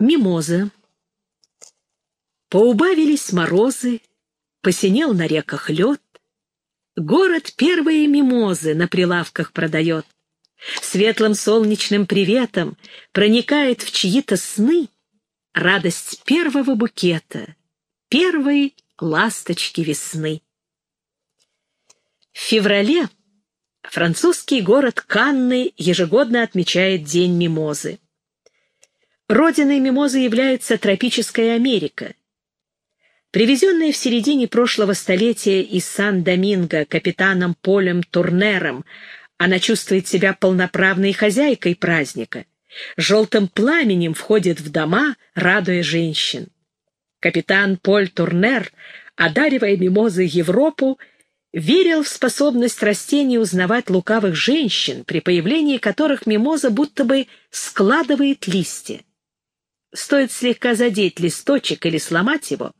Мимоза. Поубавились морозы, посинел на реках лед. Город первые мимозы на прилавках продает. Светлым солнечным приветом проникает в чьи-то сны радость первого букета, первой ласточки весны. В феврале французский город Канны ежегодно отмечает День мимозы. Родиной мимозы является тропическая Америка. Привезенная в середине прошлого столетия из Сан-Доминго капитаном Полем Турнером, она чувствует себя полноправной хозяйкой праздника. Желтым пламенем входит в дома, радуя женщин. Капитан Поль Турнер, одаривая мимозы Европу, верил в способность растений узнавать лукавых женщин, при появлении которых мимоза будто бы складывает листья. Стоит слегка задеть листочек или сломать его,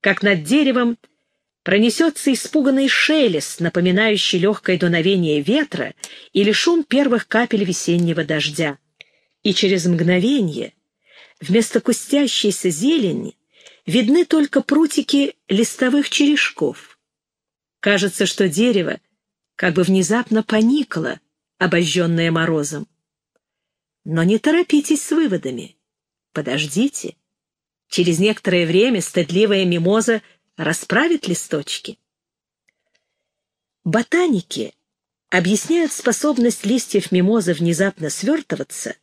как над деревом пронесется испуганный шелест, напоминающий легкое дуновение ветра или шум первых капель весеннего дождя. И через мгновение вместо кустящейся зелени видны только прутики листовых черешков. Кажется, что дерево как бы внезапно поникло, обожженное морозом. Но не торопитесь с выводами. Подождите. Через некоторое время стыдливая мимоза расправит листочки. Ботаники объясняют способность листьев мимозы внезапно свертываться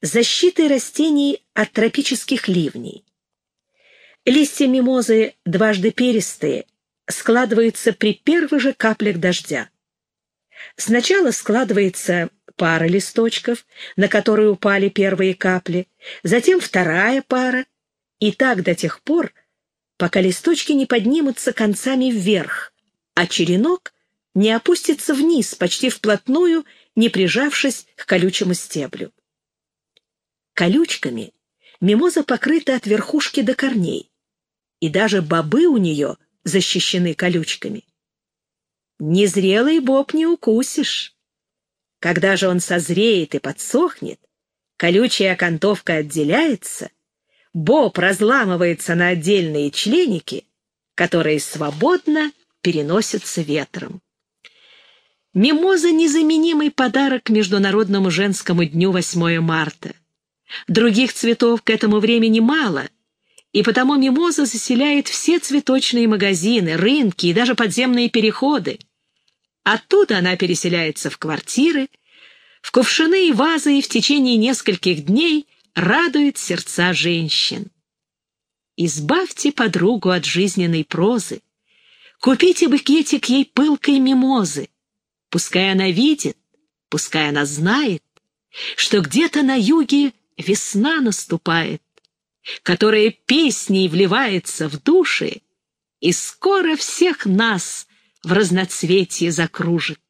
защитой растений от тропических ливней. Листья мимозы дважды перистые складываются при первых же каплях дождя. Сначала складывается пара листочков, на которые упали первые капли, затем вторая пара, и так до тех пор, пока листочки не поднимутся концами вверх, а черенок не опустится вниз, почти вплотную, не прижавшись к колючему стеблю. Колючками мимоза покрыта от верхушки до корней, и даже бобы у нее защищены колючками. Незрелый боб не укусишь. Когда же он созреет и подсохнет, колючая окантовка отделяется, боб разламывается на отдельные членики, которые свободно переносятся ветром. Мимоза — незаменимый подарок Международному женскому дню 8 марта. Других цветов к этому времени мало, и потому мимоза заселяет все цветочные магазины, рынки и даже подземные переходы. Оттуда она переселяется в квартиры, в кувшины и вазы и в течение нескольких дней радует сердца женщин. Избавьте подругу от жизненной прозы, купите букетик ей пылкой мимозы, пускай она видит, пускай она знает, что где-то на юге весна наступает, которая песней вливается в души, и скоро всех нас в разноцветье закружит.